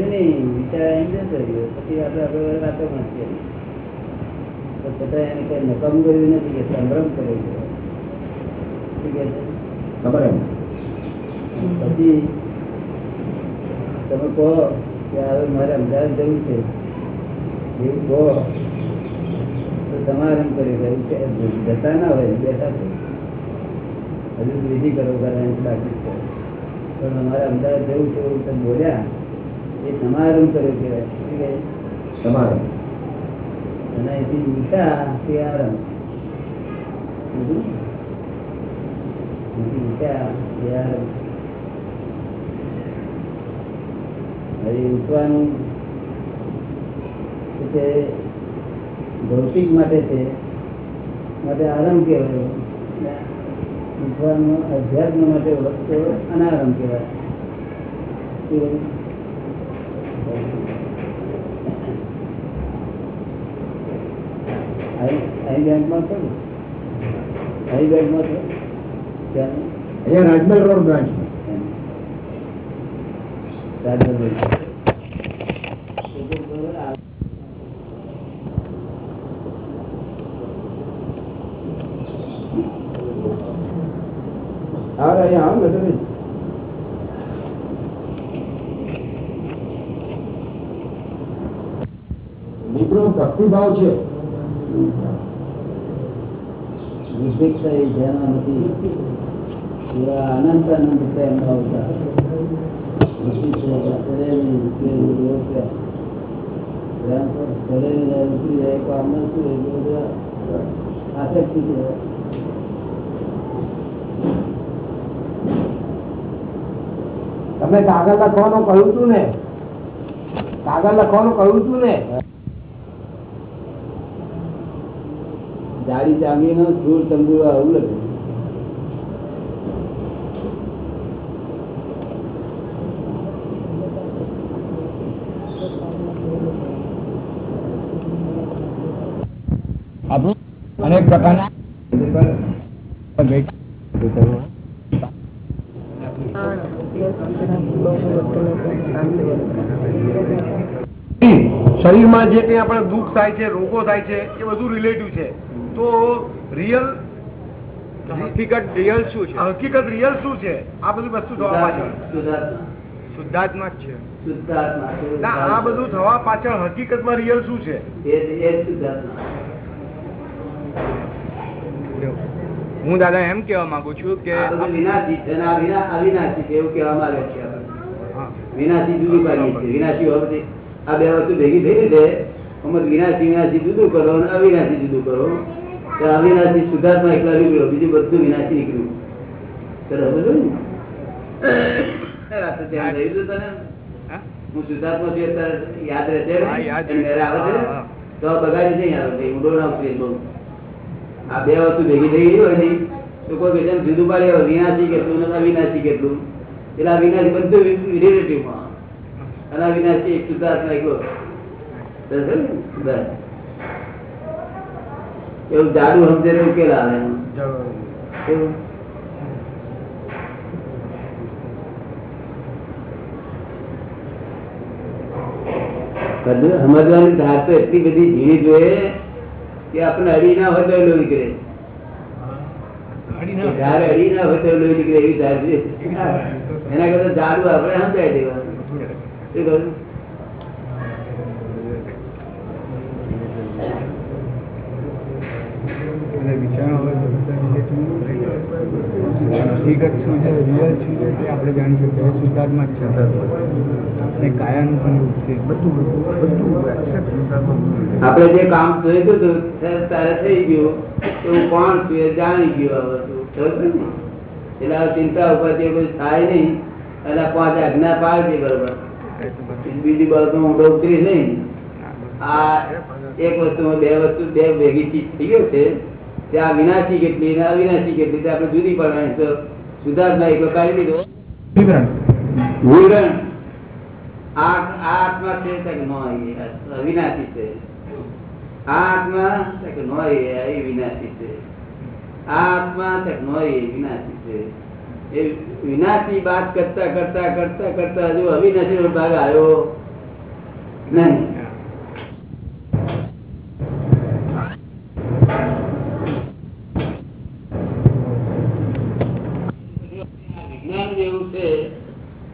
કર્યું નહીં વિચાર એમ જતો રહ્યો પછી આપણે આપણે વાતો પણ કરી. તો છતાં એને કઈ નકામ કર્યું નથી કે સંભ્રમ કર્યો છે. ઠીક છે? ખબર એમ. પછી તમે કહો કે હવે મારે અમદાવાદ જવું છે. એવું કહો તો તમારે એમ કર્યું કે જતા ના હોય બેઠા છે. હજુ વિધિ કરો કારણ બાકી છે. પણ અમારે અમદાવાદ જવું છે એવું તમે બોલ્યા. એ સમારંભ કર્યો કહેવાય શું અને એથી નિશા તે આરંભ ઉઠવાનું તે ભૌતિક માટે છે માટે આરંભ કહેવાય. ઉઠવાનું અધ્યાત્મ માટે વસ્તુ અનારંભ કહેવાય. રાજમહેલ રોડ બ્રાન્ચ એમ. રાજકોટ બેંક. હા અહીંયા આવો ને તમે મિત્રો ભક્તિભાવ છે. વિભિક્ષા એ જેના નથી. એવા અનંત અનંત પ્રેમ આસક્તિ તમે કાગળ લખવાનું કહ્યું તું ને? કાગળ લખવાનું કહ્યું તું ને? જાડી ચાંદી નો ધૂળ તંબુ આવું લખે અનેક પ્રકારના શરીરમાં જે કંઈ આપણે દુઃખ થાય છે રોગો થાય છે એ બધું રિલેટિવ છે. તો રિયલ હકીકત રિયલ શું છે? હકીકત રિયલ શું છે? આ બધી વસ્તુ થવા પાછળ. શુદ્ધાત્મા જ છે. શુદ્ધાત્મા. ના આ બધું થવા પાછળ હકીકતમાં રિયલ શું છે? હું દાદા એમ કેવા માંગુ છું કે વિનાશી છે અવિનાશી છે એવું કેવા માંગે છે વિનાશી જુદી પાડી છે વિનાશી હોવાથી આ બે વસ્તુ ભેગી થઈ છે અમુક વિનાશી વિનાશી જુદું કરો અને અવિનાશી જુદું કરો. તો અવિનાશી સુધાર્થમાં એકલા નીકળ્યો બીજું બધું વિનાશી નીકળ્યું. સરસ બધું? હા? છું અત્યારે યાદ રહેશે આવે છે? તો બગાડી નહીં આવે હું ના બહુ. આ બે વસ્તુ ભેગી થઈ ગઈ હોય ને તો કોઈ જેમ જુદું પાડે વિનાશી કેટલું ને અવિનાશી કેટલું. એટલે આ વિનાશી બધું રિલેટિવમાં અને આ એક શુદ્ધાર્થ એકલો બસ ને? બસ. એવું જાડુ સમજે ને ઉકેલ આવે સમજવાની ધાર તો એટલી બધી ઝીણી જોઈએ કે આપણે અડી ના હોય તો એ લોહી નીકળે. ધાર અડી ના હોય તો એ લોહી નીકળે એવી ધાર એના કરતા જાડું આપણે સમજાય દેવાનું. શું કહ્યું? હકીકત શું છે રિયલ શું છે તે આપણે જાણી શકીએ શુદ્ધાત્મા જ છે અને કાયાનું પણ એવું છે બધું બધું બધું આપણે જે કામ જોઈતું હતું તે તારે થઈ ગયું તો હું કોણ છું એ જાણી ગયું આ વસ્તુ. ખબર ને? એટલે આ ચિંતા ઉપરથી કોઈ થાય નહીં અને આ પાંચ આજ્ઞા પાડવી બરોબર. બીજી બાબત ઊંડો ઉતરી નહીં. આ એક વસ્તુ બે વસ્તુ બે ભેગી ચીજ થઈ ગયો છે. ત્યાં વિનાશી કેટલી ને અવિનાશી કેટલી આપણે જુદી પડવાની તો સુધાર્થમાં એકલો કાઢી દીધો. વિવરણ. આ આ આત્મા છે કે નો અવિનાશી છે. આ આત્મા કે નો વિનાશી છે. આ આત્મા કે નો એ વિનાશી છે. એ વિનાશની વાત કરતા કરતા કરતા કરતા હજુ અવિનાશી નો ભાગ આવ્યો નહીં. વિજ્ઞાન જેવું છે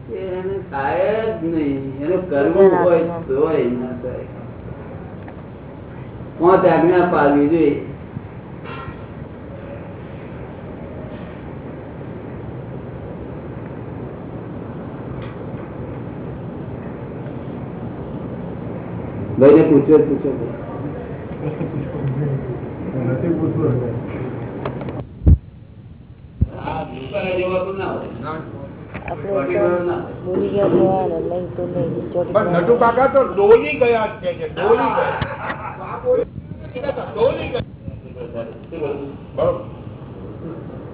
કે એને થાય જ નહીં. એનું કરવું હોય તોય ના થાય. પાંચ આજ્ઞા પાડવી જોઈએ ભાઈ ને પૂછ્યો પૂછો નથી પૂછવું આ દુકાને જેવું ના હોય આપણે ચોટીવાળો ના હોય. બોલી ગયા જવા ને નહીં તો નહીં ચોટી પણ નટુ કાકા તો ડોલી ગયા જ કે છે ડોલી ગયા ડોલી ગયા પૂછ્યો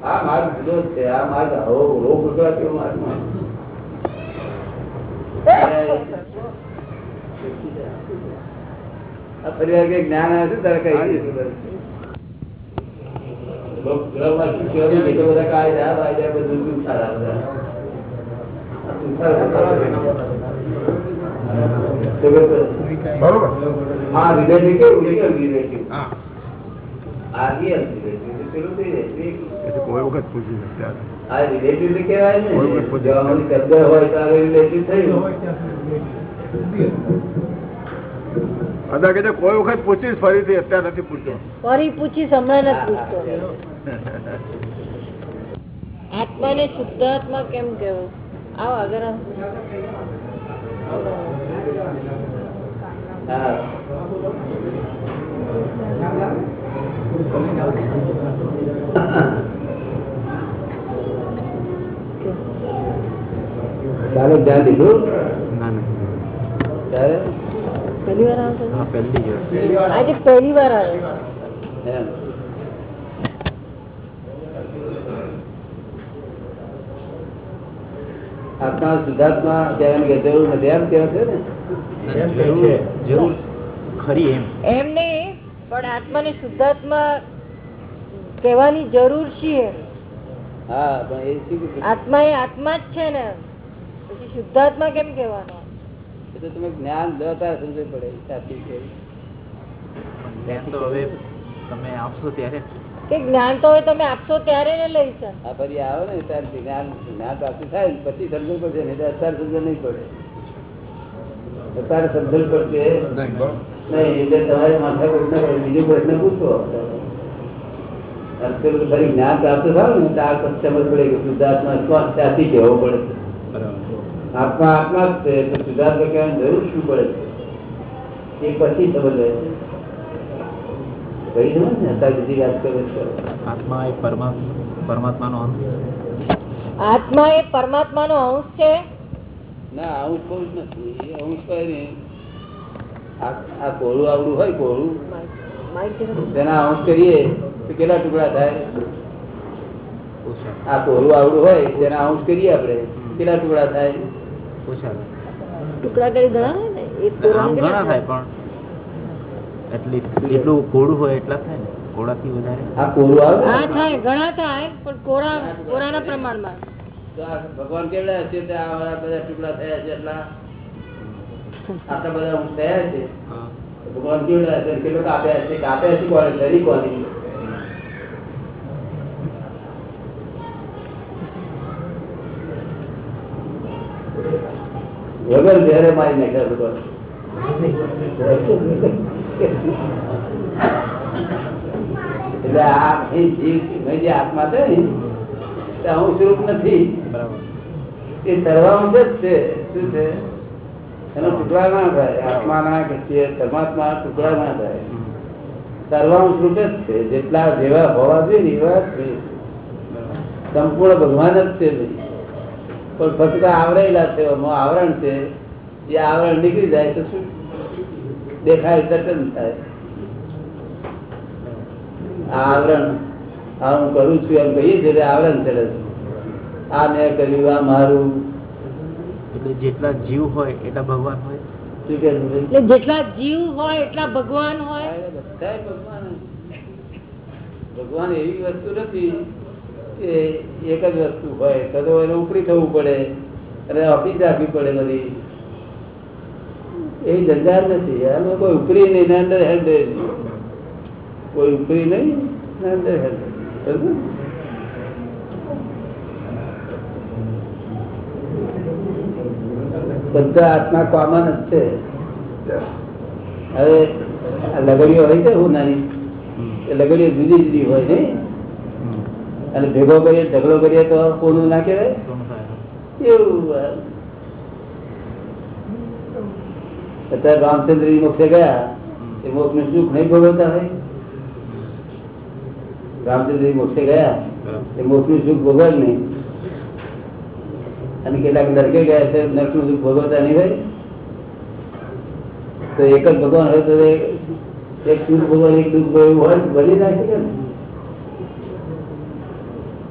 આ માર્ગ જુદો છે આ માર્ગ રોગ ઉઠવા કેવો માર્ગ આ ફરી વાર કઈ જ્ઞાન આવે છે તારે કઈ દીધું લોક ગ્રહમાં શું કહેવાય છે? એટલા બધા કાયદા વાયદા બધું જુઠ્ઠા બધા. આ જુઠ્ઠા બધા. બરોબર આ relative કેવું? real relative. હા આ real relative. પેલું કઈ relative? કોઈ વખત પૂછી શકતા આ relative તો કહેવાય ને. કોઈ કોઈ કોઈ જો આમાં શબ્દ હોય તો આ relative થયું. અદા કે કોઈ વખત પૂછીશ ફરીથી અત્યારે નથી પૂછતો. ફરી પૂછીશ હમણાં નથી પૂછતો. આત્માને શુદ્ધ આત્મા કેમ કહેવો? આવો આગળ ચાલો ધ્યાન દીધું? પહેલી વાર આવો છો? પહેલી આજે પહેલી વાર આવ્યો. આત્મા જરૂર નથી એમ કેવા છે ને? જરૂર ખરી એમ. એમ નહીં પણ આત્માને શુદ્ધાત્મા કહેવાની જરૂર છે હા પણ એ શું આત્મા એ આત્મા જ છે ને. પછી શુદ્ધાત્મા કેમ કહેવાનો? એ તો તમે જ્ઞાન દતા સમજવું પડે સાચી છે તો હવે તમે આપશો ત્યારે? કે જ્ઞાન તો હવે તમે આપશો ત્યારે ને લઈ સર. આ ફરી આવે ને ત્યારે જ્ઞાન જ્ઞાન પ્રાપ્તિ થાય પછી સમજવું પડશે નહીં તો અત્યારે સમજવું નહીં પડે. અત્યારે સમજવું પડશે. નહીં એટલે તમારે માથા પ્રશ્ન. બીજો પ્રશ્ન પૂછો. અત્યારે ફરી જ્ઞાન પ્રાપ્ત થાય ને ત્યાર પછી સમજ પડે કે શુદ્ધાત્મા શ્વાસ ત્યાંથી કહેવો પડે. બરાબર. આત્મા આત્મા જ છે તો સુધાર પ્રક્રિયાની જરૂર શું પડે છે? એ પછી સમજ રહે છે. ને અત્યારે બીજી વાત કરે છે. આત્મા એ પરમા પરમાત્માનો અંશ આત્મા એ પરમાત્માનો અંશ છે? ના આવું જ જ નથી. અંશ કઈ નહીં. આ કોળું આવડું હોય કોળું તેના અંશ કરીએ તો કેટલા ટુકડા થાય? આ કોળું આવડું હોય તેના અંશ કરીએ આપણે કેટલા ટુકડા થાય? ટુકડા કરી ગણા હોય ને એક ઘણા થાય પણ એટલી જેટલું કોડું હોય એટલા થાય ને કોડાથી વધારે. આ કોળું આવે? હા થાય ઘણા થાય પણ કોરા કોરાના પ્રમાણમાં. ભગવાન કેવડા હશે આ બધા ટુકડા થયા છે એટલા? આટલા બધા થયા છે? ભગવાન કેવડા હશે કેટલો કાપ્યા છે? કાપ્યા છે કોને? શરી કોની? વગર ઘેરે મારી નાખ્યા એટલે આ જે આત્મા છે ને હું સ્વરૂપ નથી. એ તરવાનું જ છે. શું છે? એનો ટુકડા ના થાય. આત્મા ના કે પરમાત્મા ટુકડા ના થાય. તરવાનું સ્વરૂપ જ છે. જેટલા જેવા હોવા જોઈએ એવા સંપૂર્ણ ભગવાન જ છે ભાઈ પણ ફક્ત આવરેલા છે આવરણ છે એ આવરણ નીકળી જાય તો શું? દેખાય તટન થાય. આવરણ આ હું કરું છું એમ કહીએ છીએ આવરણ ચડે છે. આ મેં કર્યું આ મારું. એટલે જેટલા જીવ હોય એટલા ભગવાન હોય? જેટલા જીવ હોય એટલા ભગવાન હોય. ભગવાન ભગવાન એવી વસ્તુ નથી. એક જ વસ્તુ હોય. તો તો એને ઉપરી થવું પડે અને ઓફિસ આપવી પડે બધી. એ જંજાર નથી. આમાં કોઈ ઉપરી નહીં, ને અંદર હેન્ડ કોઈ ઉપરી નહીં, ને અંદર હેન્ડ બધા આત્મા કોમન જ છે. હવે લગડીઓ હોય છે હું નાની? લગડીઓ જુદી જુદી હોય નહીં? અને ભેગો કરીએ ઝઘડો કરીએ તો કોનું ના કહેવાય? એવું અત્યારે રામચંદ્ર મોક્ષે ગયા એ મોક્ષનું સુખ નહીં ભોગવતા હોય? રામચંદ્ર મોક્ષે ગયા એ મોક્ષનું સુખ ભોગવ નહીં. અને કેટલાક નરકે ગયા છે નર્કનું સુખ ભોગવતા નહીં હોય? તો એક જ ભગવાન હોય તો એક સુખ ભગવાન એક દુઃખ ભોગવવું હોય બની ના શકે ને.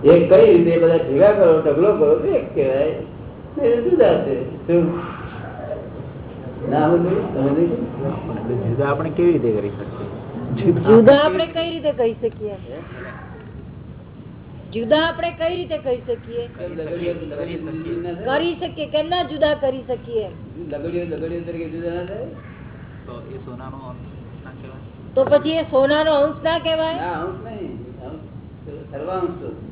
એક કઈ રીતે બધા ભેગા કરો ઢગલો કરો તો એક કહેવાય જુદા છે? ના આપણે કેવી રીતે કરી શકીએ? જુદા આપણે કઈ રીતે કહી શકીએ? જુદા આપણે કઈ રીતે કહી શકીએ? તો લગડીઓ જુદી ના થાય? કરી શકીએ? કેમ ના જુદા કરી ના તો એ સોનાનો અંશ ના કહેવાય. તો પછી એ સોનાનો અંશ ના કહેવાય? અંશ નહીં. સર્વાંશ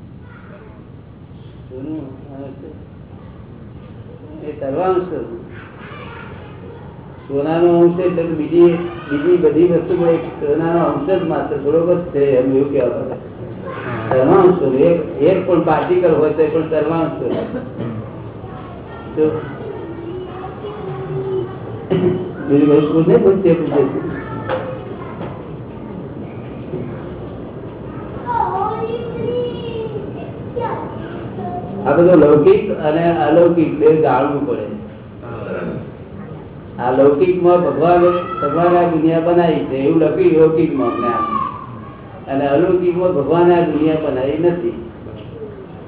અંશ છે. સોનાનો બીજી બધી વસ્તુમાં સોનાનો છે એમ એવું કહેવા સર્વાંશ એક એક પણ પાર્ટિકલ હોય તો પણ સર્વાંશ બીજું કઈ પૂછે પૂછે પૂછે. આ બધું લૌકિક અને અલૌકિક બે જાણવું પડે. આ લૌકિકમાં ભગવાન ભગવાન આ દુનિયા બનાવી છે એવું લખ્યું લૌકિકમાં જ્ઞાન અને અલૌકિકમાં ભગવાન આ દુનિયા બનાવી નથી.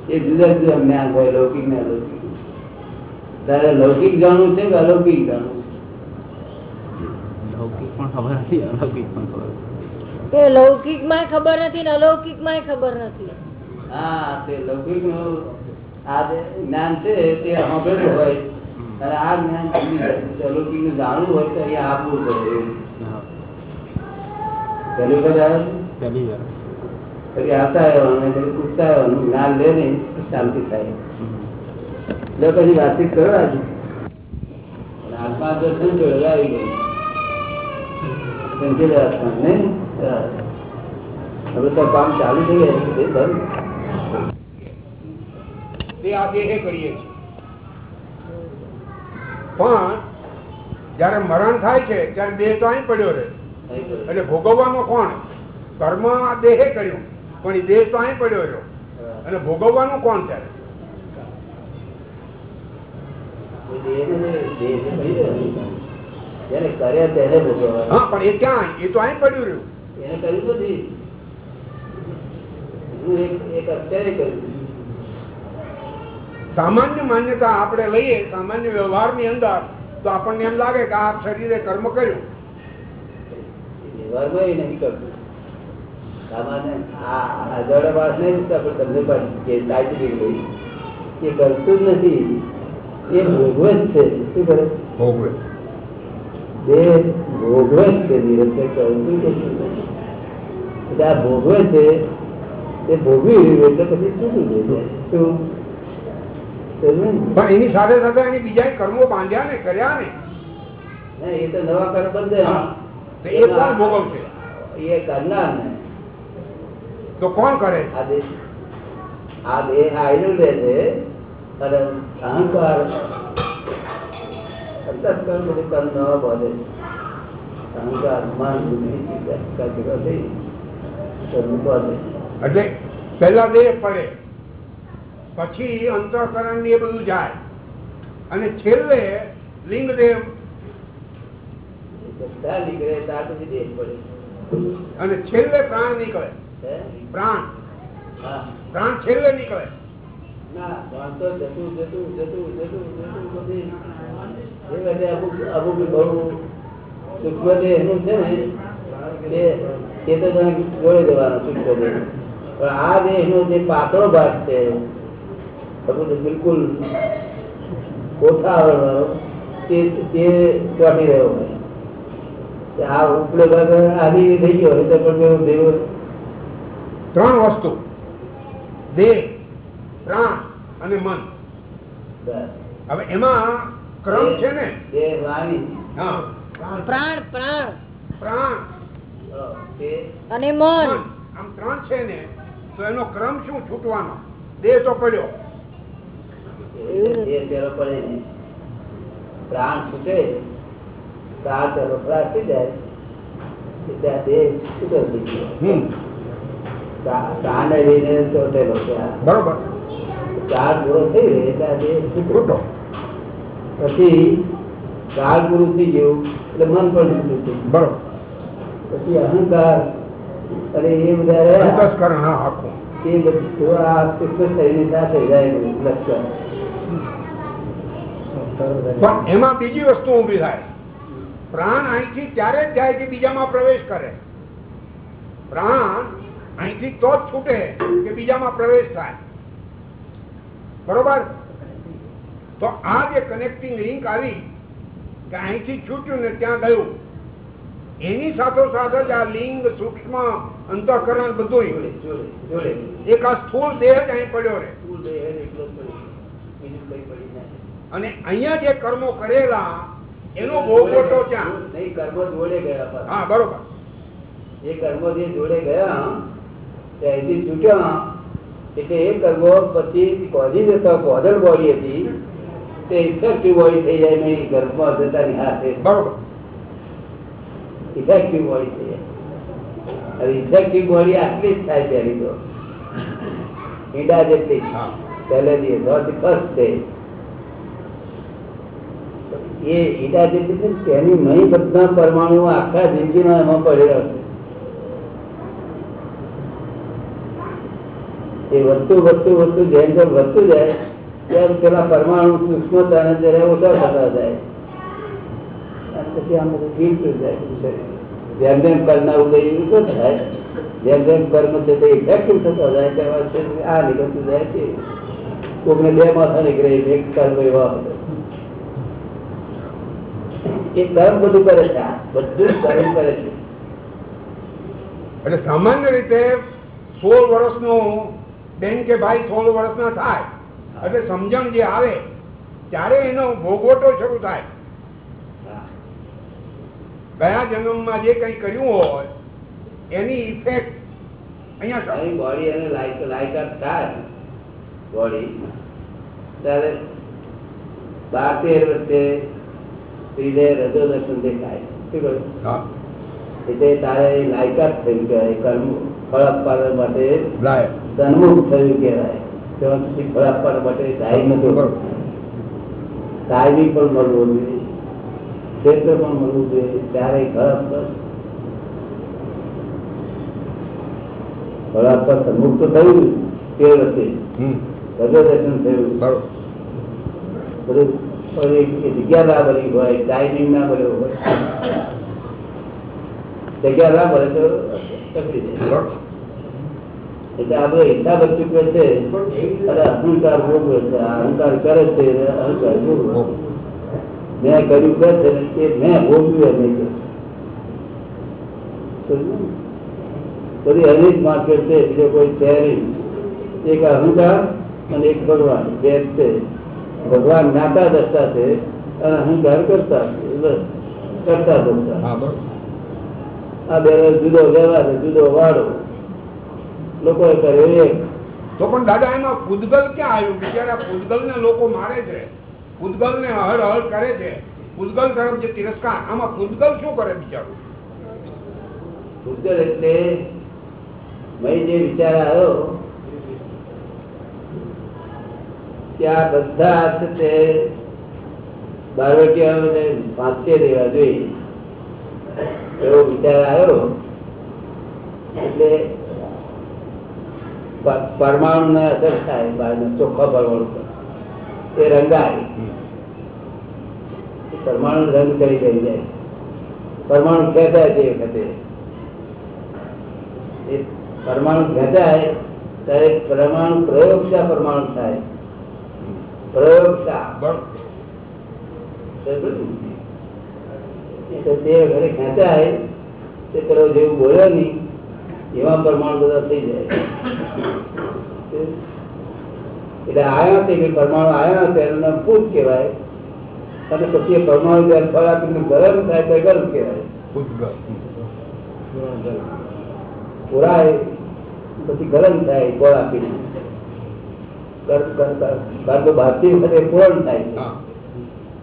એ જુદા જુદા જ્ઞાન હોય લૌકિક ને અલૌકિક. તારે લૌકિક જાણવું છે કે અલૌકિક જાણવું લૌકિક પણ ખબર નથી અલૌકિક પણ ખબર લૌકિકમાં ખબર નથી ને અલૌકિકમાં ખબર નથી. હા તે લૌકિકનું આ જ્ઞાન છે તે સાંભળેલું હોય. અને આ જ્ઞાન જુદી જાય. તો અલૌકિકનું જાણવું હોય તો અહીંયા આપવું પડે પહેલી વખત આવે છે? પહેલી વાર પછી આવતા રહેવાનું પછી પૂછતા રહેવાનું. જ્ઞાન લે નહીં શાંતિ થાય. એટલે પછી વાતચીત કરો આજે. આત્મા દર્શન જોડે આવી ગયું સંકેત આત્મા નહીં? હવે તો કામ ચાલુ થઈ ગયા છે બંધ તે આ દેહે કરીએ છીએ. પણ જયારે મરણ થાય છે ત્યારે દેહ તો અહીં પડ્યો રહે. એટલે ભોગવવાનો કોણ? કર્મ આ દેહે કર્યું. પણ એ દેહ તો અહીં પડ્યો રહ્યો. અને ભોગવવાનું કોણ ત્યારે? હા પણ એ ક્યાં? એ તો અહીં પડ્યું રહ્યું. એને કર્યું નથી હું એક એક અત્યારે કર્યું. સામાન્ય માન્યતા આપણે લઈએ સામાન્ય વ્યવહારની અંદર તો આપણને એમ લાગે કે આ શરીરે કર્મ કર્યું. વ્યવહારમાં એ નહીં કરતું. સામાન્ય આ અજાણ્યા નહીં આપણે તમને પણ કે સાચી ગઈ એ કરતું જ નથી. એ ભોગવે જ છે. શું કરે? ભોગવે. તે ભોગવે જ છે નિરંતર કરતું કશું નથી. એટલે આ ભોગવે છે ભોગવી રહ્યું એટલે પછી છૂટું થઈ જાય શું? પણ એની સાથે સાથે એની બીજા કર્મો બાંધ્યા ને કર્યા ને. એ તો નવા કર્મ બંધ એ કોણ ભોગવશે? એ કરનાર ને. તો કોણ કરે? આ દેહ આ દેહ આયલું લે છે અને અહંકાર અંતસ્કરણ બધું કર્મ નવા બોલે અહંકાર મન બુદ્ધિ કર્મ બોલે એટલે પહેલા દેહ પડે. પછી અંતઃકરણ ને એ બધું જાય. અને છેલ્લે લિંગદેવ અને છેલ્લે પ્રાણ નીકળે. પ્રાણ. પ્રાણ છેલ્લે નીકળે. સૂક્ષ્મ દેહ ને આ જે પાતળો ભાગ છે બિલકુલ ઓછા આવરણવાળો તે તે ચોટી રહ્યો હોય. આ ઉપલે ભાગ આની થઈ ગયો એટલે પણ દેવ ત્રણ વસ્તુ. દેહ પ્રાણ અને મન. હવે એમાં ક્રમ છે ને? પ્રાણ. પ્રાણ પ્રાણ. અને મન. આમ ત્રણ છે ને તો એનો ક્રમ શું? છૂટવાનો. દેહ તો પડ્યો. પ્રાણ છૂટે પ્રાણ પેલો વપરાશ થઈ જાય એટલે દેહ છૂટો થઈ ગયો પ્રાણ રહીને ચોટેલો છે બરોબર. પ્રાણ પૂરો થઈ ગયો એટલે દેહ છૂટો. છૂટો પછી પ્રાણ પૂરું થઈ ગયું એટલે મન પણ છૂટું થઈ ગયું બરોબર. પછી અહંકાર અને એ બધા રહ્યા. એ બધું આ સૂક્ષ્મ શરીરની સાથે જાય લક્ષણ. પણ એમાં બીજી વસ્તુ ઊભી થાય. પ્રાણ અહીંથી ત્યારે જ જાય કે બીજામાં પ્રવેશ કરે? પ્રાણ અહીંથી તો જ છૂટે કે બીજામાં પ્રવેશ થાય. બરોબર? તો આ જે કનેક્ટિંગ લિંક આવી કે અહીંથી છૂટ્યું ને ત્યાં ગયું એની સાથોસાથ જ આ લિંગ સૂક્ષ્મ અંતઃકરણ બધું એક આ સ્થૂળ દેહ જ અહીં પડ્યો રહે. અને અહીંયા જે કર્મો કરેલા એનો બહુ મોટો ત્યાં નહીં કર્મો જોડે ગયા હા બરોબર. એ કર્મો જે જોડે ગયા ત્યાંથી છૂટ્યા. એટલે એ કર્મો પછી કોઝી જતા કોઝલ બોડી હતી. તે ઇફેક્ટિવ બોડી થઈ જાય નહીં ગર્ભમાં જતાની હાથે બરોબર. ઇફેક્ટિવ બોડી થઈ જાય. હવે ઇફેક્ટિવ બોડી આટલી જ થાય ત્યારે તો. ઈડા જેટલી. પહેલેથી નોટ ફર્સ્ટ ડે એ ઈડા જેટલી છે ને તેની નહીં બધા પરમાણુ આખા જિંદગીમાં એમાં પડેલા છે એ વધતું વધતું વધતું જેમ જેમ વધતું જાય, તેમ પેલા પરમાણુ સૂક્ષ્મતાને જરા ઓછા થતા જાય અને પછી આમ બધું ગીરતું જાય શરીર. જેમ જેમ કર્મના ઉદય ઊંચો થાય જેમ જેમ કર્મ છે તે ઇફેક્ટિવ થતા જાય, તેમાં શરીર આ નીકળતું જાય છે કોકને બે માથા નીકળે, એક કર્મ એવા હોય. એ કર્મ બધું કરે છે બધું કર્મ કરે છે એટલે સામાન્ય રીતે સોળ વર્ષનું બેન કે ભાઈ સોળ વર્ષના થાય એટલે સમજણ જે આવે ત્યારે એનો ભોગવટો શરૂ થાય. ગયા જન્મમાં જે કંઈ કર્યું હોય એની ઇફેક્ટ અહીંયા. બોડી એને લાયક લાયકાત થાય બોડી ત્યારે બાર તેર વર્ષે સ્ત્રીને રજો દર્શન દેખાય શું કહ્યું? એટલે તારે લાયકાત થયું કહેવાય. કર્મ ફળ આપવા માટે સન્મુખ થયું કહેવાય. ત્યાં સુધી ફળ આપવા માટે ટાઈમ નતો ટાઈમિંગ પણ મળવું જોઈએ. ક્ષેત્ર પણ મળવું જોઈએ. ત્યારે ફળ ફળ આપવા સન્મુખ તો થયું તે વખતે. રજો દર્શન થયું. બધું જગ્યા ના હોય ટાઈમિંગ ના બન્યો હોય. જગ્યા ના બને તો એટલે આપણે હિસાબ ચૂકવે છે, અને અહંકાર ભોગવે છે. અહંકાર કરે છે અહંકાર મેં કર્યું કે છે ને મેં ભોગવ્યું નહીં? બધી અનેક માર્કેટ છે, બીજો કોઈ નહીં એક અહંકાર અને એક ભગવાન. બે છે. ભગવાન જ્ઞાતા દસતા છે અને અહંકાર કરતા કરતા દસતા. આ બે જુદો વ્યવહાર જુદો વાળો લોકો કરે તો પણ દાદા એમાં પૂતગલ ક્યાં આવ્યું? બિચારા ભૂતગલ ને લોકો મારે છે. ભૂતગલ ને હળ હળ કરે છે. ભૂતગલ તરફ જે તિરસ્કાર આમાં ભૂતગલ શું કરે બિચારું? ભૂતગલ એટલે મેં જે વિચાર આવ્યો આ બધા છે બારવટીયાઓને પાંચે દેવા જોઈએ એવો વિચાર આવ્યો. એટલે પરમાણુ ને અસર થાય બહારના ચોખ્ખા પરમાણુ એ રંગાય. પરમાણુ રંગ કરી દઈ જાય. પરમાણુ ખેંચાય તે વખતે. પરમાણુ ખેંચાય, ત્યારે પરમાણુ પ્રયોગશા પરમાણુ થાય પ્રયોગશા બરોબર બરાબર ને? એટલે તે ઘરે ખેંચાય તે પેલો જેવું બોલ્યો નહીં એવા પરમાણુ બધા થઈ જાય. એટલે તે પરમાણુ આયા છે એનું નામ કહેવાય. અને પછી પરમાણુ જયારે ફળ આપીને ગરમ થાય તો ગરમ કહેવાય. પુરાય પછી ગરમ થાય ફળ આપીને. કર્મ બાંધતી વખતે પૂર્ણ થાય છે.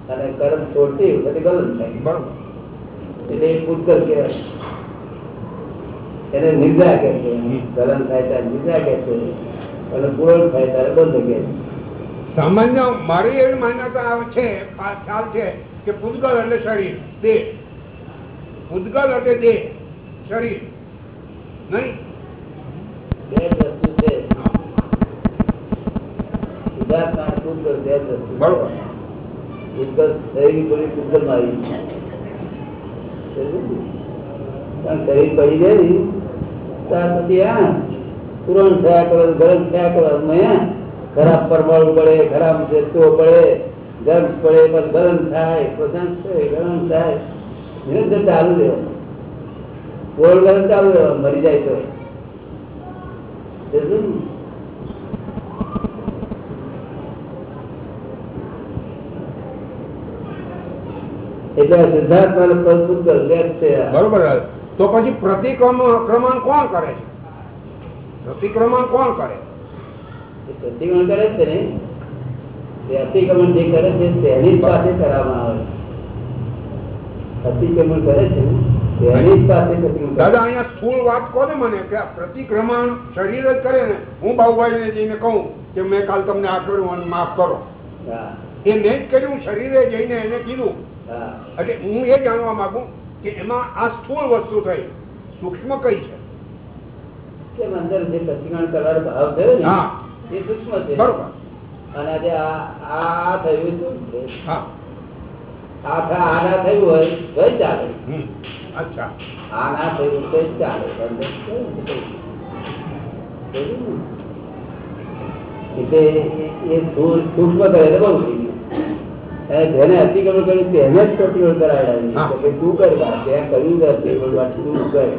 અને કર્મ છોડતી વખતે ગલન થાય એટલે એ પુષ્કર કહેવાય એને નિદ્રા કહે છે. ગલન થાય ત્યારે નિદ્રા કહે છે. અને પૂરણ થાય ત્યારે બંધ કહે છે. સામાન્ય મારી એવી માન્યતા આવે છે ખ્યાલ છે કે પૂતગલ એટલે શરીર દેહ. પૂતગલ એટલે દેહ શરીર. નહીં? બે વસ્તુ છે. બે વસ્તુ બરોબર. શરીર પડી ત્યાર પછી પૂરણ થયા કરો ગરમ થયા કરો મેં ખરાબ પરમાણુ પડે ખરાબ જતો પડે ગરમ પડે પણ ગરમ થાય પ્રશાંત થાય ગરમ થાય. નિરંતર ચાલુ રહેવાનું પૂરણ ગરમ ચાલુ રહેવાનું મરી જાય તો સમજ્યું ને? એટલે સિદ્ધાર્થ મારે પુષ્કર બે છે બરોબર તો પછી પ્રતિક્રમણ ક્રમણ કોણ કરે છે? પ્રતિક્રમણ કોણ કરે? પ્રતિક્રમણ કરે છે ને. અતિક્રમણ જે કરે છે તેની પાસે કરવામાં આવે. અતિક્રમણ કરે છે દાદા અહીંયા સ્થૂળ વાત કહો ને મને કે પ્રતિક્રમણ શરીર જ કરે ને? હું બાબુભાઈને જઈને કહું કે મેં કાલ તમને આ કર્યું અને માફ કરો. એ મેં જ કર્યું શરીરે જઈને એને કીધું. એટલે હું એ જાણવા માંગુ કે એમાં આ સ્થૂળ વસ્તુ થઈ સૂક્ષ્મ કઈ છે? કેમ અંદર જે પ્રતિક્રમણ કરવાનો ભાવ થયો ને એ સૂક્ષ્મ છે. બરોબર. અને આજે આ આ થયું શું છે? આ ના થયું હોય ચાલે. હમ. અચ્છા. આ ના થયું તો ચાલે? એટલે એ- સૂક્ષ્મ કરે તો બહુ થઈ ગયું. જેને અતિક્રમણ કર્યું તેને જ પ્રતિક્રમણ કરાવ્યા કે તું કર? ત્યાં કર્યું અતિક્રમણ તું કર?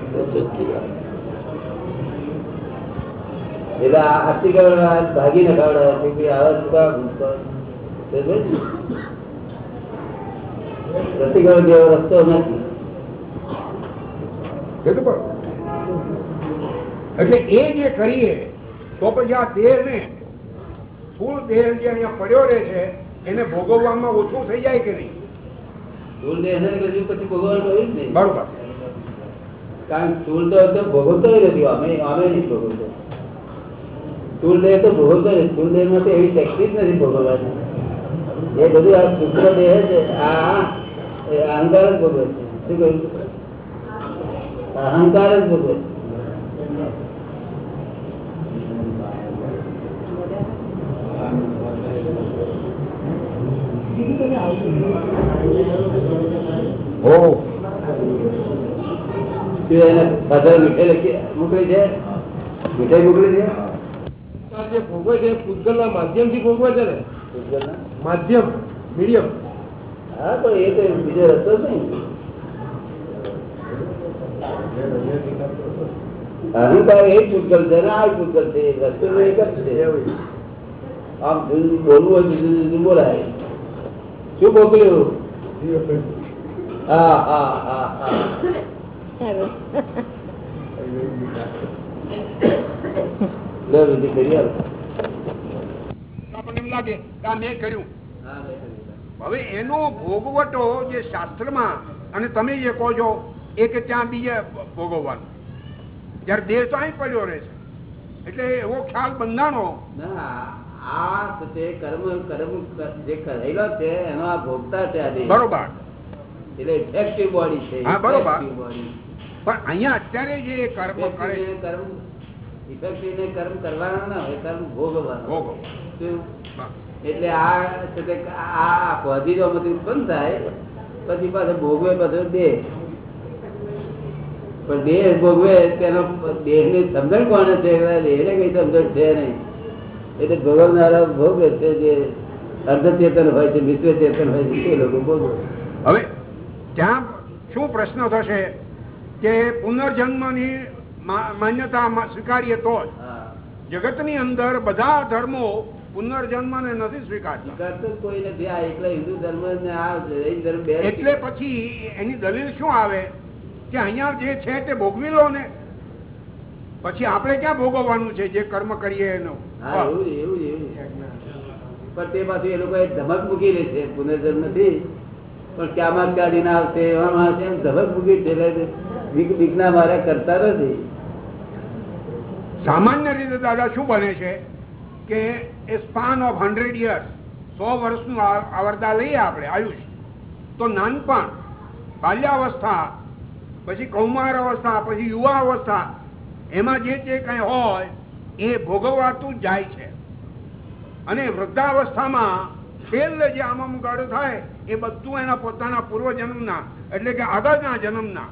એટલે આ અતિક્રમણ ભાગી ને? પ્રતિક્રમણ જેવો રસ્તો નથી. એટલે એ જે કરીએ તો પછી આ દેહ ને સ્થૂળ દેહ જે અહીંયા પડ્યો રહે છે એને ભોગવવામાં ઓછું થઈ જાય કે નહીં? સ્થૂળ દેહ ને કશું પછી ભગવાન કહ્યું જ નહીં. બરોબર. કારણ સ્થૂળ દેહ તો ભોગવતો નથી અમે અમે નહીં ભોગવતો. સ્થૂળ દેહ તો ભોગવતો નથી સ્થૂળ દેહમાં તો એવી શક્તિ જ નથી ભોગવવાની. એ બધું આ સૂક્ષ્મ દેહ છે આ અહંકાર જ ભોગવે છે. શું કહ્યું? અહંકાર જ ભોગવે છે. ઓ શું એને ફાધર મીઠાઈ લખી મોકલી છે મીઠાઈ મોકલી છે જે ભોગવે છે પૂતગલના માધ્યમથી ભોગવે છે ને પૂતગલના? માધ્યમ મીડિયમ હા તો એ તો બીજો રસ્તો જ નહીં અહંકાર એ જ પૂતગલ છે ને આ જ પૂતગલ છે રસ્તો તો એક જ છે આમ જુદું બોલવું હોય જુદું જુદું બોલાય શું મોકલ્યું લાગે આ મેં કર્યું. હવે એનો ભોગવટો જે શાસ્ત્રમાં અને તમે જે કહો છો એ કે ત્યાં બીજે ભોગવવાનું. જયારે દેહ તો અહીં પડ્યો રહે છે. એટલે એવો ખ્યાલ બંધાણો. ના આ કર્મ કર્મ જે કરેલો છે એનો આ ભોગતા છે બરોબર. એટલે બોડી છે હા, બરોબર. પણ અહીંયા અત્યારે જે કર્મ કરે છે Effective ને કર્મ effective ને કર્મ કરવાના ના હોય કર્મ ભોગવવાના. ભોગવો. એટલે આ છે તે આ પહોંચીઓમાંથી ઉત્પન્ન થાય પછી પાછો ભોગવે પાછો દેહ. પણ દેહ ભોગવે તેનો દેહની સમજણ કોને છે? દેહને કઈ સમજણ છે નહીં. એટલે ભોગવનારા ભોગવે છે જે અર્ધ ચેતન હોય છે મિશ્ર ચેતન હોય છે તે લોકો ભોગવે. હવે ત્યાં શું પ્રશ્ન થશે કે પુનર્જન્મની માન્યતા સ્વીકારીએ તો જગતની અંદર બધા ધર્મો પુનર્જન્મને નથી સ્વીકારતા. કોઈ નથી. આ એકલા હિન્દુ ધર્મ ને આ જૈન ધર્મ બે એટલે પછી એની દલીલ શું આવે? કે અહીંયા જે છે તે ભોગવી લો ને. પછી આપણે ક્યાં ભોગવવાનું છે જે કર્મ કરીએ એનું? એવું એવું એવું પણ તે પાછું એ લોકો ધમક મૂકી લે છે પુનર્જન્મ નથી પણ ક્યામાં કાઢી ના આવશે, એવામાં આવશે, એમ ધબક મૂકી છે, એટલે વિઘ- વિઘ્ના મારે કરતા નથી. સામાન્ય રીતે દાદા શું બને છે કે એ સ્પાન ઓફ હંડ્રેડ યર્સ સો વર્ષનું આ- લઈએ આપણે આયુષ તો નાનપણ, બાલ્યાવસ્થા, પછી કૌમાર અવસ્થા પછી યુવા અવસ્થા એમાં જે જે કંઈ હોય, એ ભોગવવાતું જાય છે. અને વૃદ્ધાવસ્થામાં છેલ્લે જે આમ આમ ગાડું થાય એ બધું એના પોતાના પૂર્વજન્મના એટલે કે આગળના જન્મના.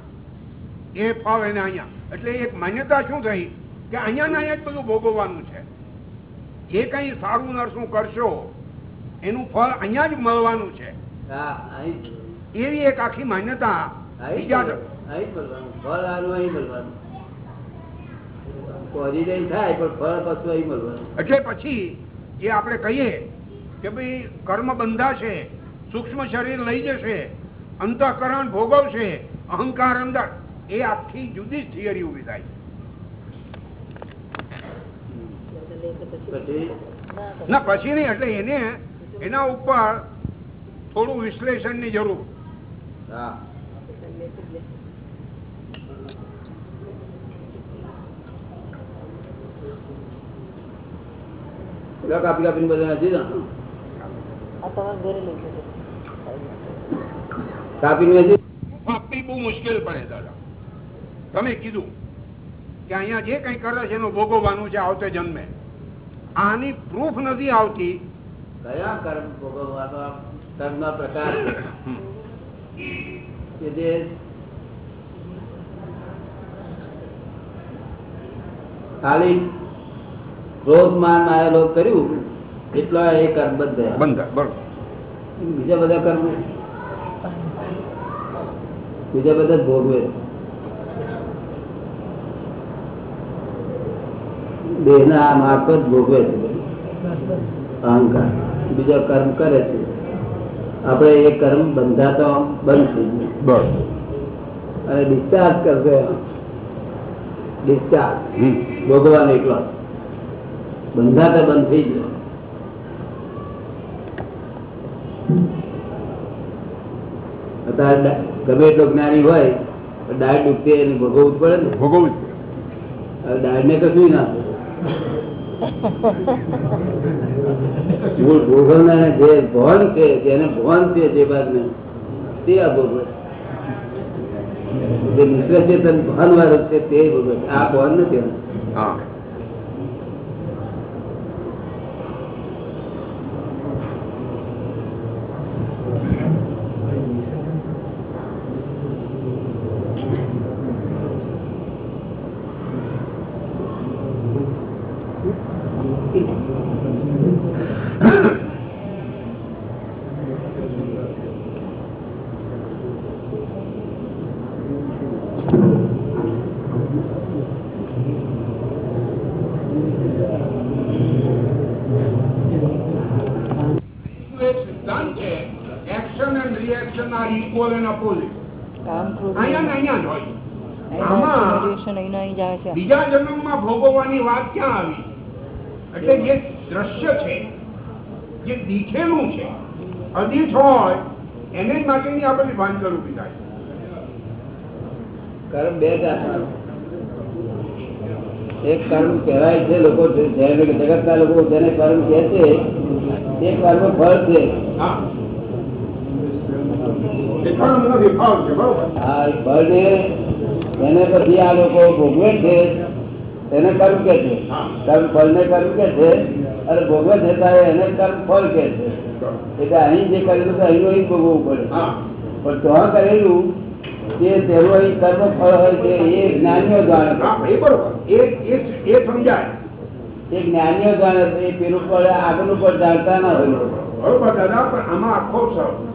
એ ફળ એને અહીંયા. એટલે એક માન્યતા શું થઈ? કે અહીંયા ને અહીંયા જ બધું ભોગવવાનું છે. જે કંઈ સારું નરસું કરશો એનું ફળ અહીંયા જ મળવાનું છે. એવી એક આખી માન્યતા બીજા એટલે પછી જે આપણે કહીએ કે ભાઈ કર્મ બંધાશે સૂક્ષ્મ શરીર લઈ જશે અંતઃકરણ ભોગવશે અહંકાર અંદર એ આખી જુદી જ થિયરી ઊભી થાય ના પછી નહીં એટલે એને એના ઉપર થોડું વિશ્લેષણની જરૂર. હા. કાપી કાપીને બધા નથી ને આ તમારે ઘરે લઈ જજો કાપીને આપવી બહુ મુશ્કેલ પડે દાદા. તમે કીધું કે અહીંયા જે કંઈ કરે છે એનું ભોગવવાનું છે આવતે જન્મે. આની પ્રૂફ નથી આવતી. કયા કર્મ ભોગવવાનો કર્મ ના પ્રકાર? કે જે ખાલી ક્રોધ માન માયા કર્યું એટલા એ કર્મ બંધ બંધ બરોબર. બીજા બધા કર્મ બીજા બધા ભોગવે દેહના મારફત ભોગવે છે અહંકાર. બીજા કર્મ કરે છે. આપણે એ કર્મ બંધાતો બંધ થઈ ગયું. અને ડિસ્ચાર્જ કરશે ડિસ્ચાર્જ ભોગવાનો એકલો. બંધાતા બંધ થઈ ગયો. અત્યારે ગમે એટલો જ્ઞાની હોય દાળ ડૂબતી એને ભોગવવું જ પડે ને. ભોગવવું જ દાળ ને કશું ના મૂળ ભોગવનારને જે ભોન છે જેને ભોન છે જે ભાગને તે આ ભોગવે. જે મિશ્ર ચેતન ભાન વાળું છે તે ભોગવે. આ ભોન નથી હા એક સિદ્ધાંત છે action and reaction are equal and opposite કામ ક્રોધ અહીંયા ને અહીંયા જ હોય એના આમાં variation અહીંના અહીં જ આવે છે બીજા જન્મમાં ભોગવવાની વાત ક્યાં આવી એટલે જે દ્રશ્ય છે જે દીખેલું છે અદીઠ હોય એને જ માટેની આ બધી ભાનગર ઊભી થાય કર્મ બે જાતના એક કર્મ કહેવાય છે લોકો જેને જગતના લોકો જેને કર્મ કહે છે એ કર્મ ફળ છે હા એ કર્મ નથી ફળ છે બરોબર આ ફળને એને પછી આ લોકો ભોગવે છે એને કર્મ કે છે કર્મ ફળને કર્મ કે છે અને ભોગવે છે ત્યારે એને કર્મ ફળ કે છે એટલે અહીં જે કરેલું તો અહીં અહીં ભોગવવું પડે. પણ તો કરેલું તે તેનું અહીં કર્મ ફળ હોય છે એ જ્ઞાનીઓ જાણે એ બરોબર. એ સમજાય. એ જ્ઞાનીઓ જાણે છે એ પેલું ફળ આગળનું ફળ જાણતા ના હોય. બરોબર દાદા પણ આમાં આખો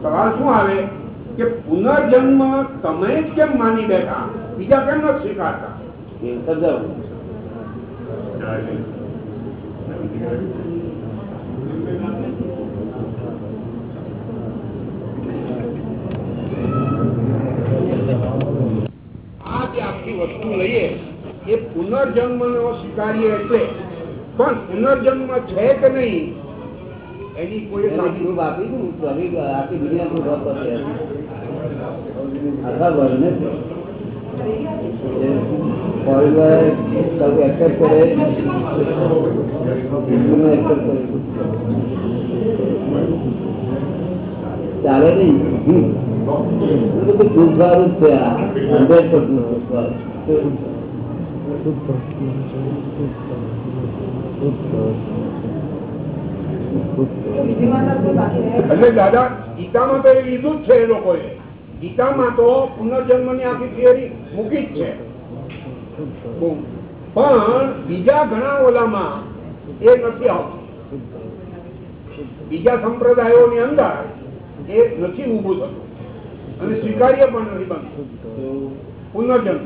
સવાલ શું આવે? કે પુનર્જન્મ તમે જ કેમ માની બેઠા? બીજા કેમ ન સ્વીકારતા? એ સમજાવું આ જે આખી વસ્તુ લઈએ એ પુનર્જન્મ નો સ્વીકારીએ એટલે પણ પુનર્જન્મ છે કે નહીં એની કોઈ એને સાબિતી proof આપી દઉં તો હવે આખી દુનિયા proof આપવા તૈયાર છે. આખા વર્લ્ડને છે. જે foreign વાળા કહું accept કરે હિન્દુનું accept કરે. ચાલે નહીં. બધું જ છે આ. 100% એટલે દાદા, ગીતામાં તો એ લીધું જ છે એ લોકોએ. ગીતામાં તો પુનર્જન્મની આખી થિયરી મૂકી જ છે. પણ બીજા ઘણા ઓલામાં એ નથી આવતું. બીજા સંપ્રદાયોની અંદર એ નથી ઊભું થતું. અને સ્વીકાર્ય પણ નથી બનતું. પુનર્જન્મ?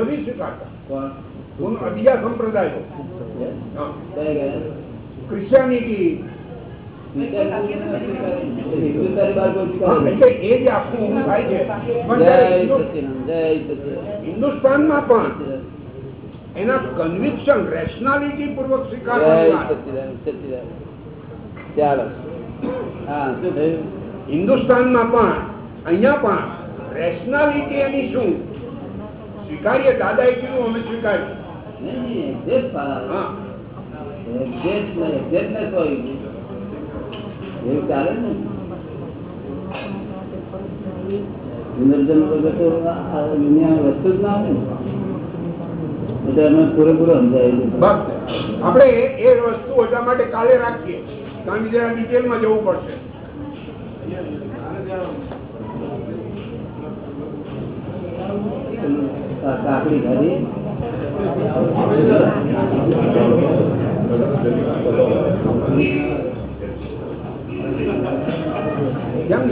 નથી સ્વીકારતા. બીજા સંપ્રદાયો? ક્રિશ્ચિયાનિટી. હિન્દુસ્તાનમાં પણ એના કન્વિક્શન રેશનાલિટી પૂર્વક સ્વીકાર. ચાલો. હા શું થયું? હિન્દુસ્તાનમાં પણ અહીંયા પણ રેશનાલિટી એની શું? સ્વીકારીએ દાદાએ કીધું અમે સ્વીકારીએ. આપણે એ વસ્તુ એટલા માટે કાલે રાખીએ. કારણ કે ડિટેલમાં જવું પડશે. કાકડી ખાધી કેમ?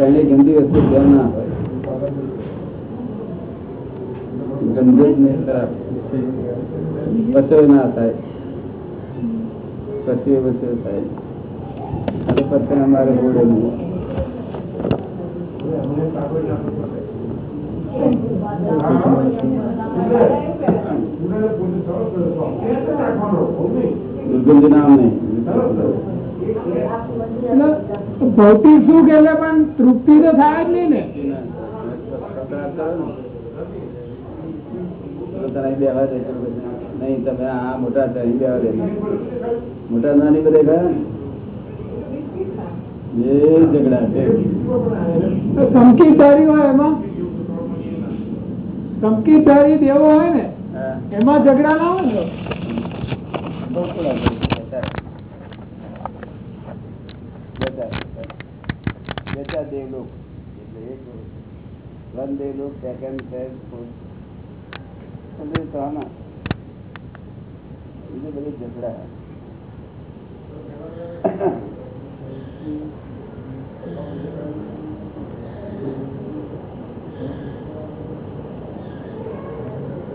ત્રણેય ગંદી વસ્તુ ધ્યાન ના હોય? પચો ના થાય. પછી પછી અમારે બોલે નહીં. દુર્ગંધ નામ નહીં ભૌતિક સુખ એટલે પણ તૃપ્તિ તો થાય જ નહીં ને. નહીં તમે આ મોટા મોટા નાની બધે ગયા? એ ઝઘડા છે સંકિતધારી હોય એમાં. સંકિતધારી દેવો હોય ને. એમાં ઝઘડા ના હોય બેચાર દેવલોક સેકન્ડ બધું તો આમાં બીજું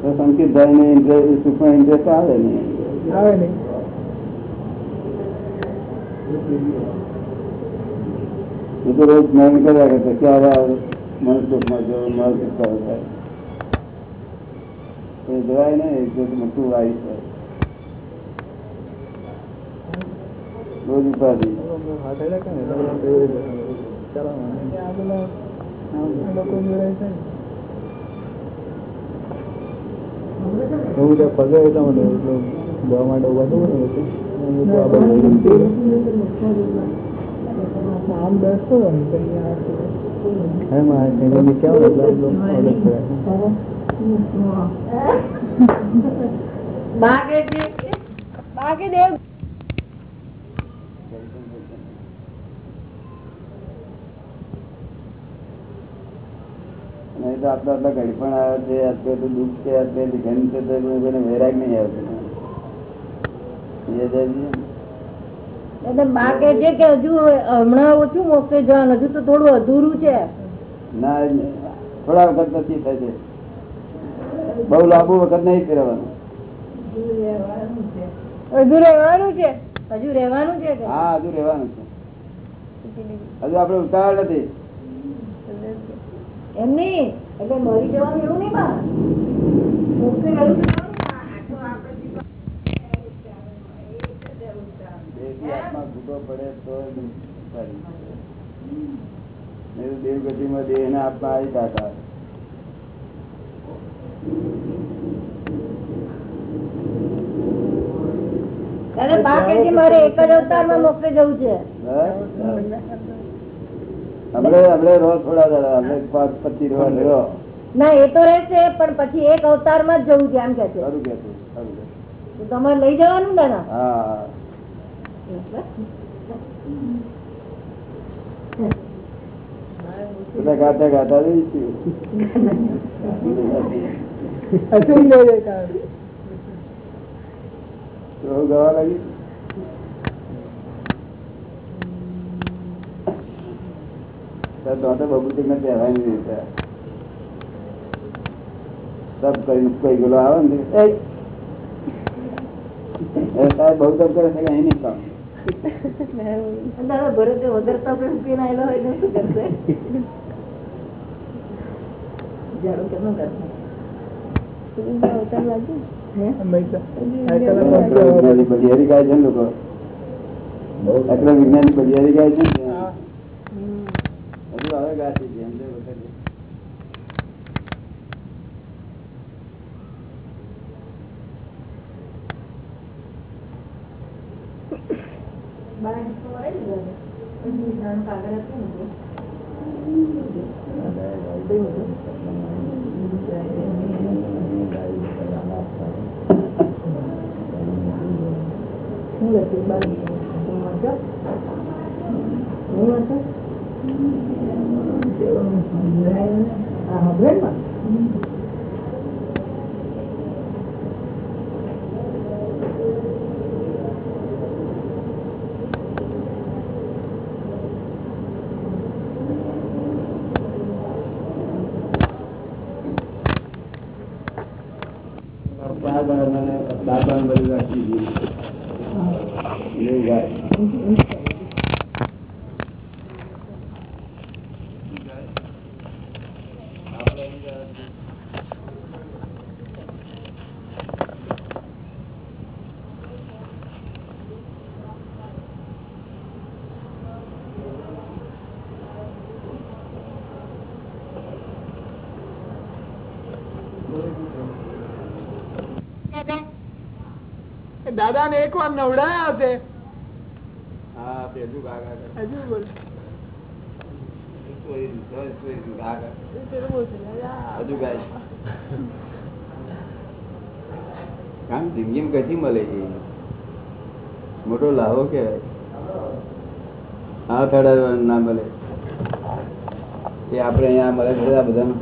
તો સંકેતભાઈ ને ઇન્ટરેસ્ટ સુખમાં ઇન્ટરેસ્ટ આવે ને? આવે નહીં એ તો સ્મરણ કર્યા કરતો ક્યારે આવે મન સુખમાં જવું મન સુખ થાય જવાય ને એક દિવસ મોટું આવી છે. રોજ ઉપાધિ. પગે એટલા માટે માટે ઊભા થવું ને બાગે છે. બાગે દેવ નહીં તો આટલા આટલા ઘડી પણ આવે છે અત્યારે તો દુઃખ છે અત્યારે ઘણી છે તો કોઈને વૈરાગ નહીં આવતું. બા કે છે કે હજુ હમણાં ઓછું મોક્ષે જવાનું? હજુ તો થોડું અધૂરું છે. ના થોડા વખત નથી થાય બહુ લાંબુ વખત નહીં હજુ રહેવાનું છે. હજુ રહેવાનું છે? હા હજુ રહેવાનું છે. હજુ આપડે ઉતાવળ નથી. એમ નહીં? એટલે મરી જવાનું એવું નહીં બા? મોક્ષે વહેલું આત્મા છૂટો પડે તો દુઃખ સારી નહીં તો દેવ ગતિમાં દેહ ને આત્મા આવી ના એ તો રહેશે પણ પછી એક અવતારમાં જ જવું છે એમ કે છે. તમારે લઈ જવાનું ને હા. ગાતા ગાતા ગવા લાગી? તો તો બબુજી ને નહીં સબ કોઈ ગુલો આવે ને? બહુ તબ કરે છે કે અહીં નહીં કામ? દાદા ભરતે વધારતા પણ પીને આવેલો હોય શું કરશે? જાડો વિજ્ઞાની ગાય છે ને લોકો આટલા વિજ્ઞાની બલિયારી ગાય છે ને ત્યાં. હજુ હવે ગાતી છે એમ તો વખતે. ચાર દાડાને દાદાને બધું રાખી દીધું. એવું ગાય. દાદા ને એક વાર નવડાયા હશે હા પેલું. હજુ બોલ ગાય છે. મળે છે મોટો લાવો કેવાય હા થડા ના મળે એ આપણે અહીંયા મળે છે આ બધામાં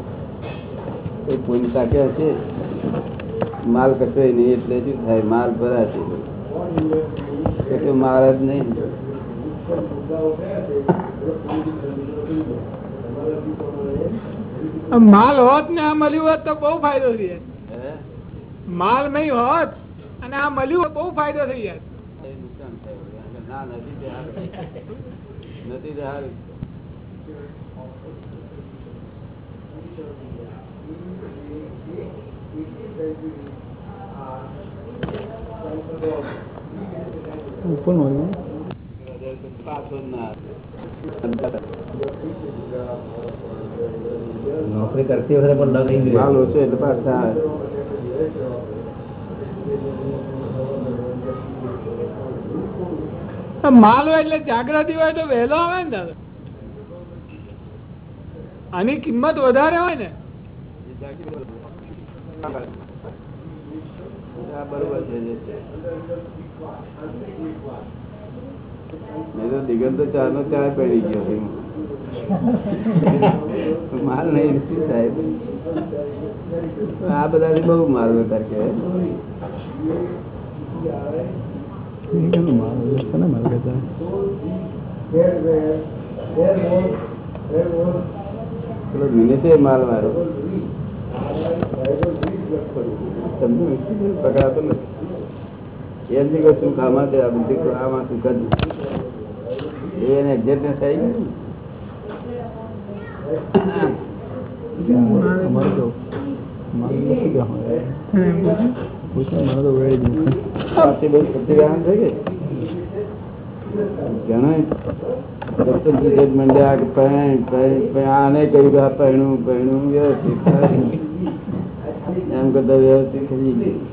કોઈ શાકે હશે માલ કશો નહીં એટલે શું થાય માલ ભરાશે છે માલ જ નહીં માલ હોત ને આ મળ્યું હોત તો બહુ ફાયદો થઈ જાય. માલ નહીં હોત અને આ મળ્યું હોત બહુ ફાયદો થઈ જાય. એ નુકસાન થાય ના નથી નથી પાછો ના નોકરી કરતી વખતે પણ લગ ઇન્દ્રિય માલ ઓછો એટલે પાછા માલ હોય એટલે જાગૃતિ હોય તો વહેલો આવે ને દાદા. આની કિંમત વધારે હોય ને. બરોબર છે. નહીં દિગંત ચાર નો ચાર પડી ગયો માલ નહીં સાહેબ. આ બધા બહુ માલ વધારે કે માલ મારો તમને પકડાતો નથી. એમ નહીં કે સુખ આમાં છે આમાં સુખ જ. એને પહેણું પહેણું વ્યવસ્થિત એમ કરતા વ્યવસ્થિત થઈ ગયું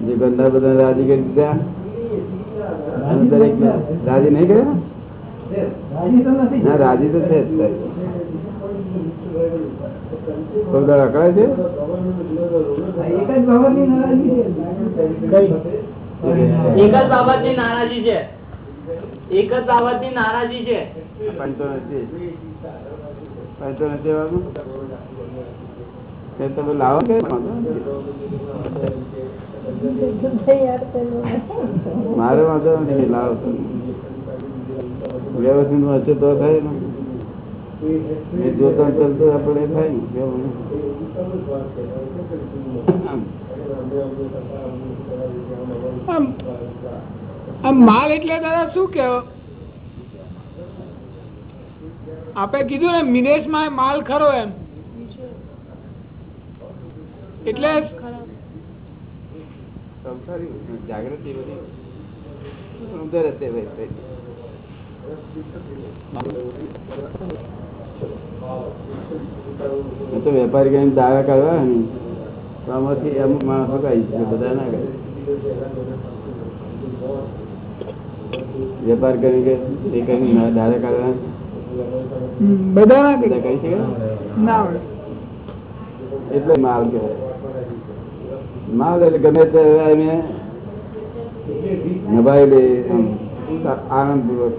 જે ગંદા બધા રાજી કરી દીધા. રાજી નહીં કર્યા? ના રાજી તો છે અકળાય એક જ બાબતની નારાજી છે. એક જ બાબતની નારાજી છે. પંચો નથી પંચો નથી? તે તમે લાવો કે. મારે વાંધો નથી, લાવ. વ્યવસ્થિત હશે તો થાય ને. એ જોતા ચાલતું આપણે થાય કેવું આમ. માલ એટલે દાદા શું કેવો આપે કીધું ને મિનેશમાં માલ ખરો એમ. એટલે સંસારી જાગૃતિ બધી. ઉધર હશે ભાઈ ભાઈ. તો વેપારી કઈ દાવા કરવા ને તો આમાંથી અમુક માણસો કહી છે બધા ના કહે વેપાર કરી કે એ કઈ દાવા કરવા બધા ના કહી શકે ના? એટલે માલ કહેવાય. માલ એટલે ગમે ત્યારે એને નભાઈ લે આનંદ પૂર્વક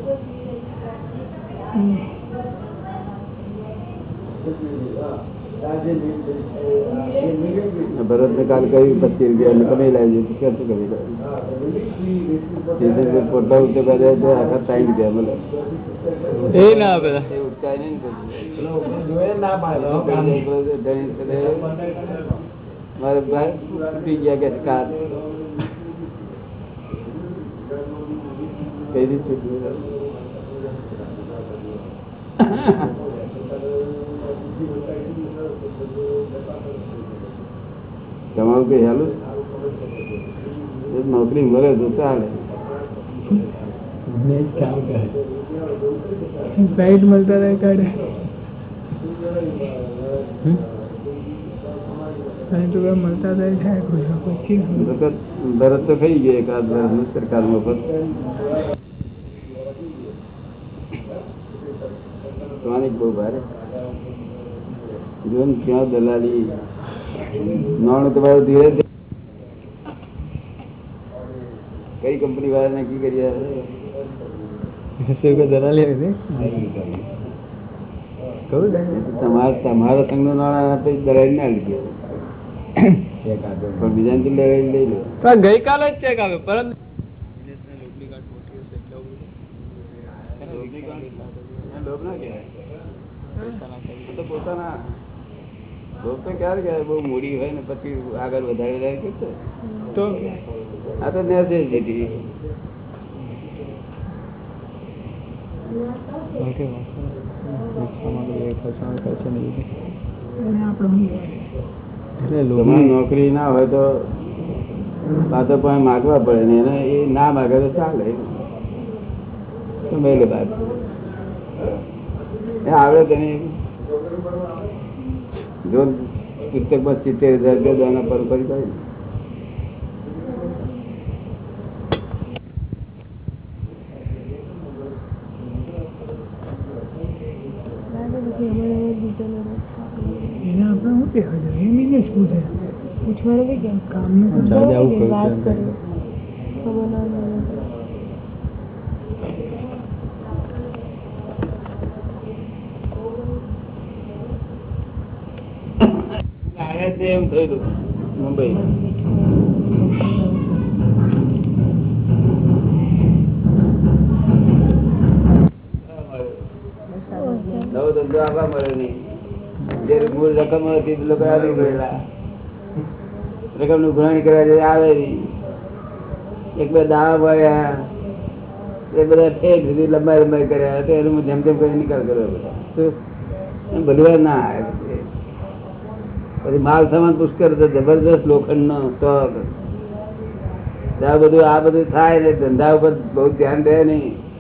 ભરત ને કાલ કહ્યું પચીસ રૂપિયા એટલે લાવી તો ક્યાંથી કમાઈ લાવજો પોતા ઉઠે બધા આખા ત્રણ રૂપિયા મળે. એ ના એ ઉઠાય નહીં ને ના પાડે. મારે ભાઈ ગયા કે કાર. રીતે તમારું કઈ હેલું? નોકરી મળે તો ચાલે. સાઈડ મળતા રહે કાઢે. સાઈડ રૂપિયા મળતા રહે થાય કોઈ પછી વખત તો થઈ ગયો એકાદ વર્ષ સરકાર મફત ટોનિક બહુ ભારે. જો ક્યાં દલાલી? નાણું તમારું ધીરે ધીરે. કઈ કંપની વાળા નક્કી કરી તમારા તમારા સંઘનું નાણાં આપે દલાલી ના લીધું. પણ બીજા લઈ લઈ લો ગઈકાલે જ ચેક આવ્યો પરંતુ લોભ ના કહેવાય. એ તો પોતાના લોભ તો ક્યારે કહેવાય બહુ મૂડી હોય ને પછી આગળ વધારે વધારે કરશે તો આ તો નેસેસિટી તમારી નોકરી ના હોય તો પાછો પણ માગવા પડે ને એને એ ના માગે તો ચાલે. મેલે બાદ. એ આવડે તને જો પુસ્તકમાં સિત્તેર હજાર રૂપિયા દાના પર કરી એમ એને શું છે? કામનું વાત કરે. ખબર ના એમ થયેલું મુંબઈ. નવો ધંધો આવવા મળે નહીં. જે મૂળ રકમ હતી લોકો આવી ગયેલા. રકમનું ગ્રહણ કરવા જે આવે એક બે દાવા મળ્યા. એ બધા ઠેક સુધી લંબાઈ લંબાઈ કર્યા. તો એનું જેમ જેમ કરી નિકાલ કર્યો બધા. ભલવા ના આવે. પછી. માલ સામાન પુષ્કર હતો. જબરદસ્ત લોખંડ નો સ્ટોક બધું આ બધું થાય ને ધંધા ઉપર બહુ ધ્યાન રહે નહીં.